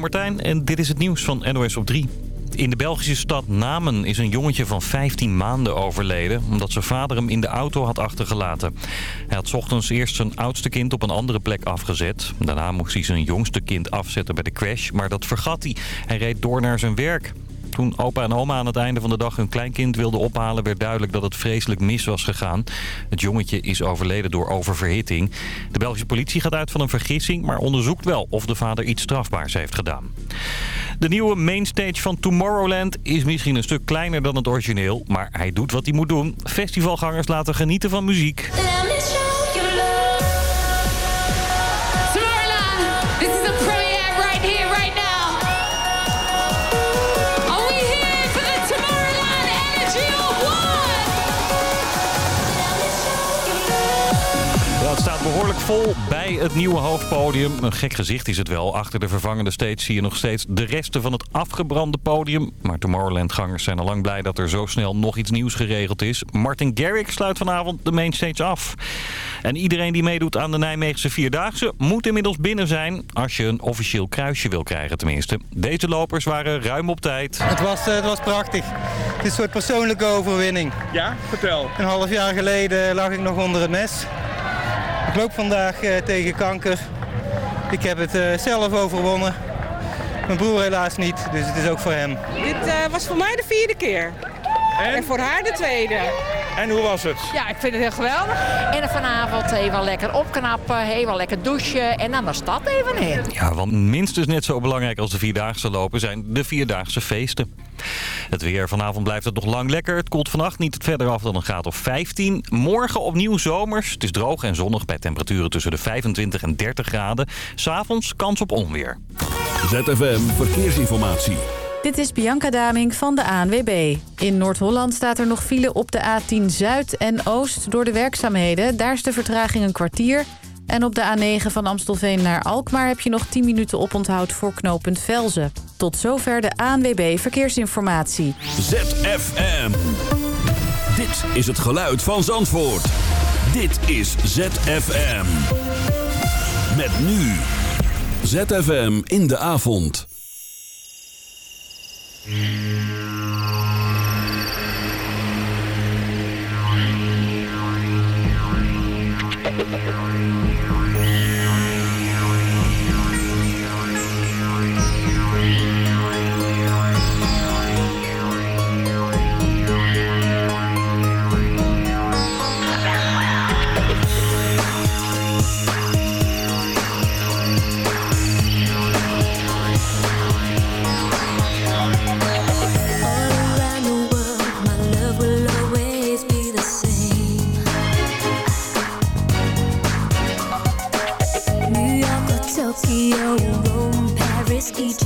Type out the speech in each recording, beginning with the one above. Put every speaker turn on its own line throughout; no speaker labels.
ben Martijn en dit is het nieuws van NOS op 3. In de Belgische stad Namen is een jongetje van 15 maanden overleden... omdat zijn vader hem in de auto had achtergelaten. Hij had ochtends eerst zijn oudste kind op een andere plek afgezet. Daarna moest hij zijn jongste kind afzetten bij de crash, maar dat vergat hij. Hij reed door naar zijn werk. Toen opa en oma aan het einde van de dag hun kleinkind wilden ophalen... werd duidelijk dat het vreselijk mis was gegaan. Het jongetje is overleden door oververhitting. De Belgische politie gaat uit van een vergissing... maar onderzoekt wel of de vader iets strafbaars heeft gedaan. De nieuwe mainstage van Tomorrowland is misschien een stuk kleiner dan het origineel... maar hij doet wat hij moet doen. Festivalgangers laten genieten van muziek. Behoorlijk vol bij het nieuwe hoofdpodium. Een gek gezicht is het wel. Achter de vervangende stage zie je nog steeds de resten van het afgebrande podium. Maar Tomorrowland-gangers zijn al lang blij dat er zo snel nog iets nieuws geregeld is. Martin Garrix sluit vanavond de mainstage af. En iedereen die meedoet aan de Nijmeegse Vierdaagse moet inmiddels binnen zijn. Als je een officieel kruisje wil krijgen tenminste. Deze lopers waren ruim op tijd.
Het was, eh, het was prachtig. Het is een soort persoonlijke overwinning.
Ja, vertel.
Een half jaar geleden lag ik nog onder het mes. Ik loop vandaag eh, tegen kanker. Ik heb het eh, zelf overwonnen. Mijn broer helaas niet, dus het is ook voor hem.
Dit eh, was voor mij de vierde keer. En?
En?
voor haar de tweede.
En hoe was het?
Ja, ik vind het heel geweldig. En vanavond even lekker opknappen, even lekker douchen en dan de stad even in.
Ja, want minstens net zo belangrijk als de Vierdaagse lopen zijn de Vierdaagse feesten. Het weer vanavond blijft het nog lang lekker. Het koelt vannacht niet verder af dan een graad of 15. Morgen opnieuw zomers. Het is droog en zonnig bij temperaturen tussen de 25 en 30 graden. S'avonds kans op onweer.
ZFM Verkeersinformatie.
Dit is Bianca Daming van de ANWB. In Noord-Holland staat er nog file op de A10 Zuid en Oost door de werkzaamheden. Daar is de vertraging een kwartier. En op de A9 van Amstelveen naar Alkmaar heb je nog 10 minuten oponthoud voor knooppunt Velzen. Tot zover de ANWB Verkeersinformatie.
ZFM. Dit is het geluid van Zandvoort. Dit is ZFM. Met nu. ZFM in de avond.
Música each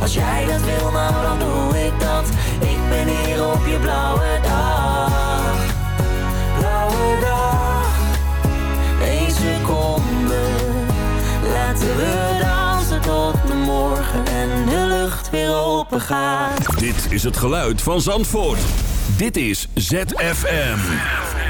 Als jij dat wil, nou dan doe ik dat. Ik ben hier op je blauwe dag. Blauwe dag. Eén seconde. Laten we dansen tot de morgen en de lucht weer open gaat.
Dit is het geluid van Zandvoort. Dit is ZFM.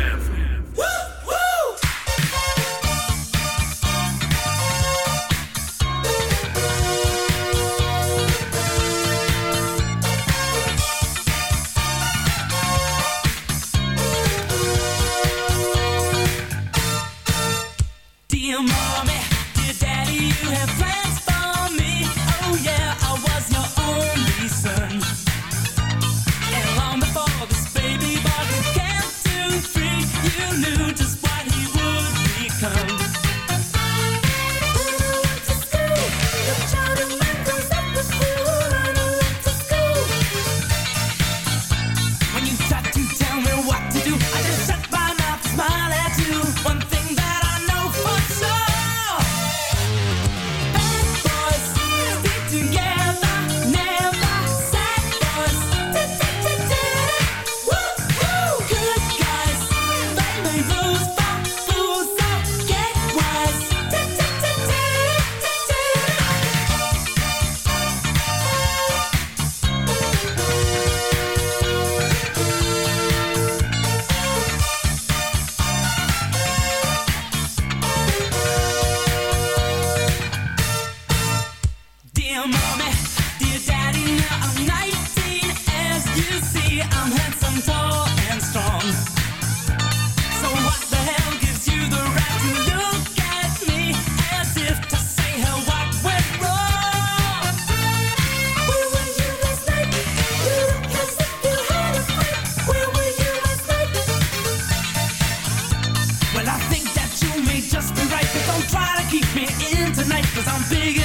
big.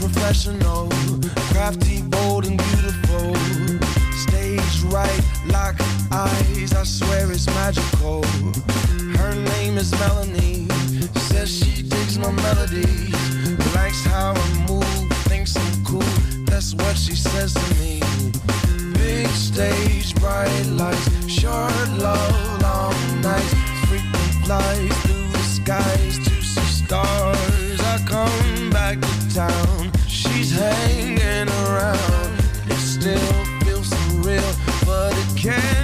professional, crafty, bold, and beautiful. Stage right, lock eyes, I swear it's magical. Her name is Melanie, says she digs my melodies, likes how I move, thinks I'm cool. That's what she says to me. Big stage, bright lights, short love, long nights, frequent flights through the skies to see stars. I come back town. She's hanging around. It still feels surreal, but it can't.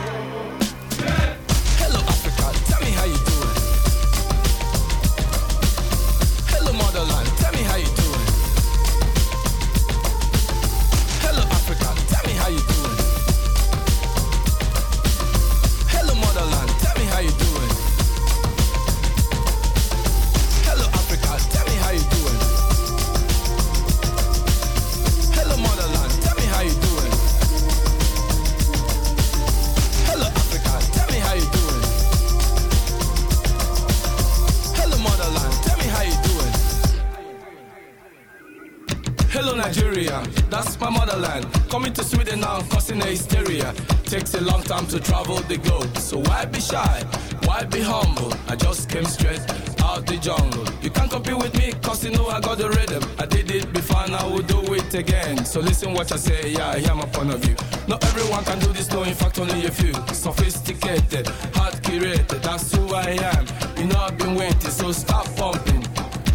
Long time to travel the globe. So why be shy? Why be humble? I just came straight out the jungle. You can't compete with me, cause you know I got the rhythm. I did it before and I will do it again. So listen what I say, yeah, I hear my point of view. Not everyone can do this, no, in fact, only a few. Sophisticated, hard curated, that's who I am. You know I've been waiting, so stop pumping.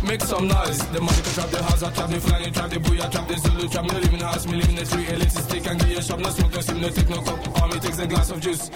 Make some noise. The money can trap the house, I trap the flying, trap the booyah, trap the Zulu, trap in the house, me live in the street, little stick and you a shop, no smoke, no steam, no take no cup. A and glass of juice.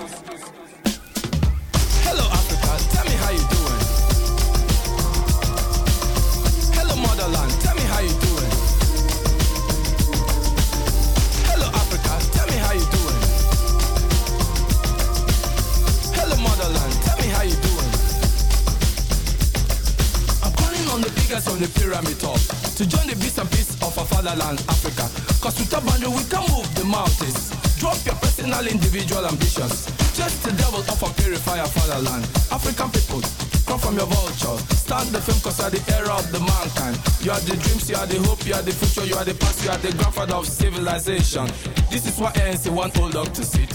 Ambitions. Just the devil of a purifier fatherland. African people, come from your vulture. Start the film cause you are the era of the mankind. You are the dreams, you are the hope, you are the future, you are the past, you are the grandfather of civilization. This is why ANC want old dog to sit.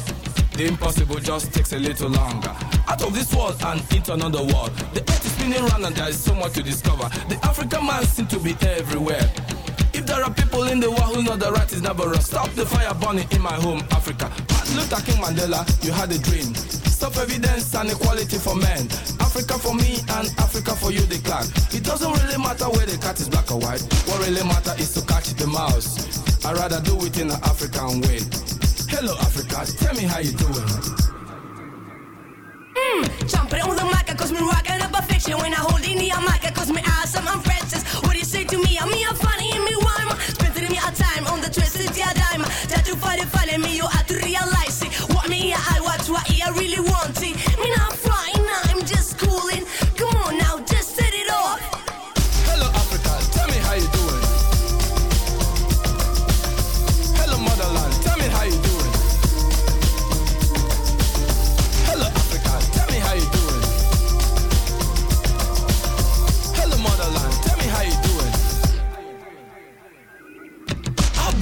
The impossible just takes a little longer. Out of this world and into another world. The earth is spinning round and there is so much to discover. The African man seems to be everywhere. If there are people in the world who know the right is never wrong, stop the fire burning in my home, Africa. Luther King Mandela, you had a dream. Stop evidence and equality for men. Africa for me and Africa for you, the clan. It doesn't really matter where the cat is black or white. What really matters is to catch the mouse. I'd rather do it in an African way. Hello, Africa, tell me how you doing.
Mm, jumping on the mic, cause me rocking up a fiction. When I hold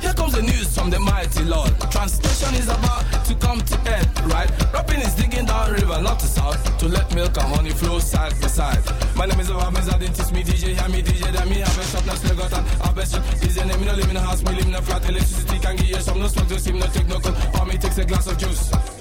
Here comes the news from the mighty Lord. Translation is about to come to end, right? Rapping is digging down river, not to south, to let milk and honey flow side by side. My name is Obama, I didn't me DJ, hear me DJ, then me have a shop, now still got an. Is your name, me no live in a house, me live in a flat, electricity can give you some, no smoke, no steam, no take no cold, or me takes a glass of juice.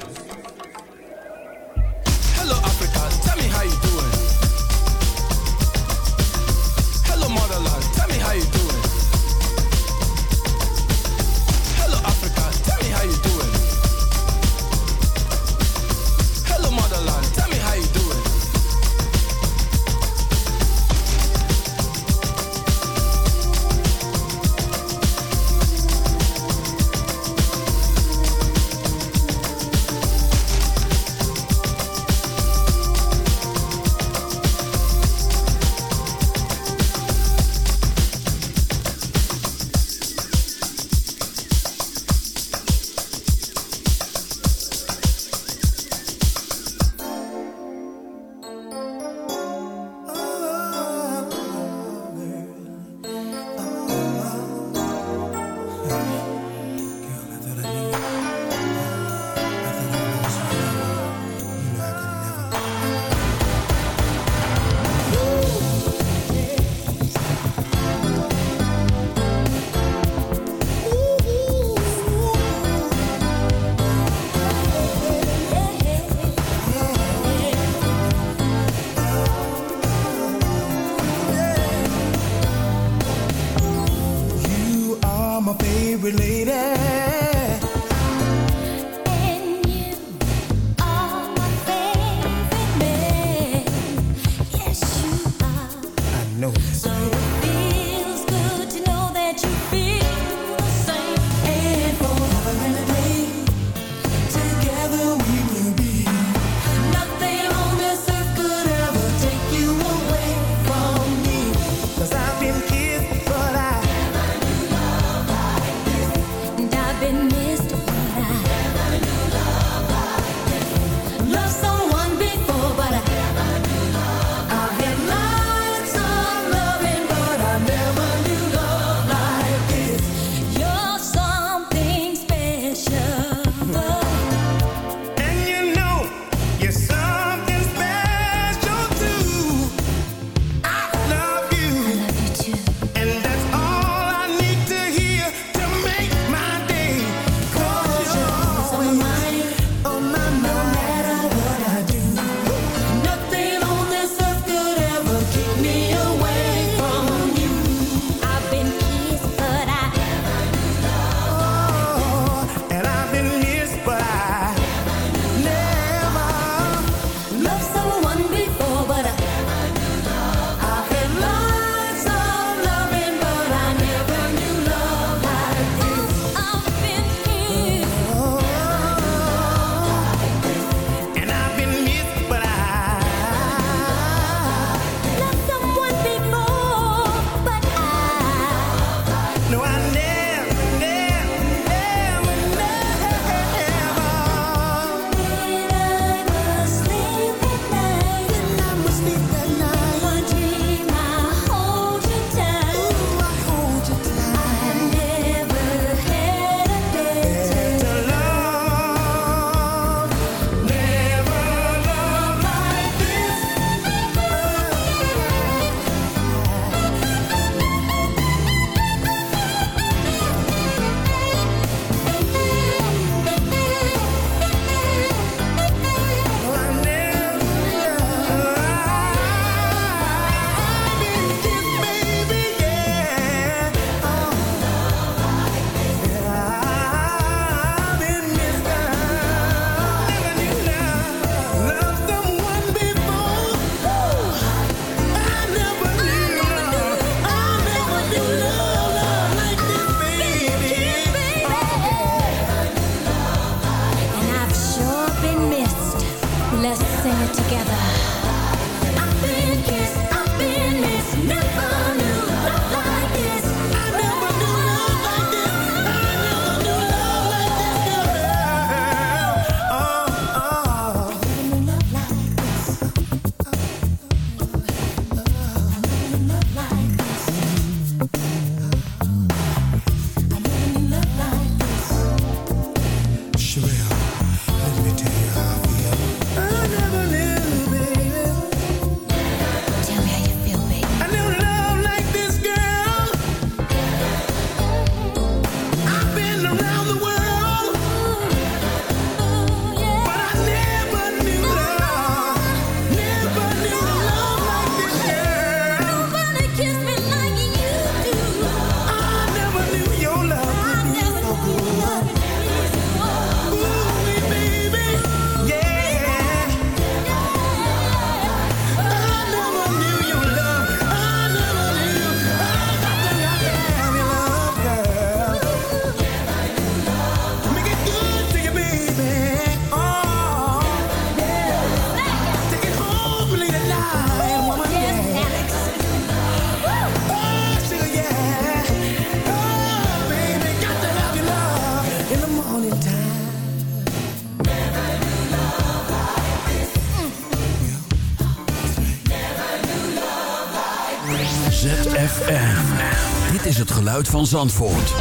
Van Zandvoort.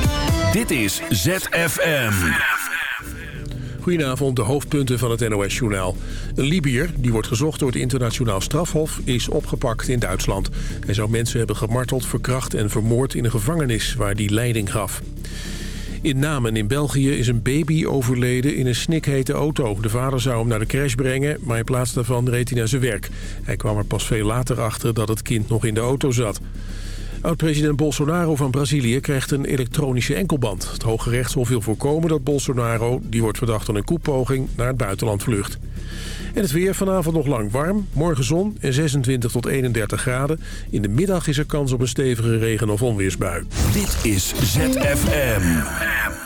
Dit is ZFM.
Goedenavond, de hoofdpunten van het NOS-journaal. Een Libiër, die wordt gezocht door het internationaal strafhof, is opgepakt in Duitsland. Hij zou mensen hebben gemarteld, verkracht en vermoord in een gevangenis waar hij leiding gaf. In Namen in België is een baby overleden in een snikhete auto. De vader zou hem naar de crash brengen, maar in plaats daarvan reed hij naar zijn werk. Hij kwam er pas veel later achter dat het kind nog in de auto zat. Oud-president Bolsonaro van Brazilië krijgt een elektronische enkelband. Het Hoge Rechtshof wil voorkomen dat Bolsonaro, die wordt verdacht van een koepoging, naar het buitenland vlucht. En het weer vanavond nog lang warm. Morgen zon en 26 tot 31 graden. In de middag is er kans op een stevige regen- of onweersbui.
Dit is ZFM.